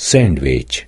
sandwich.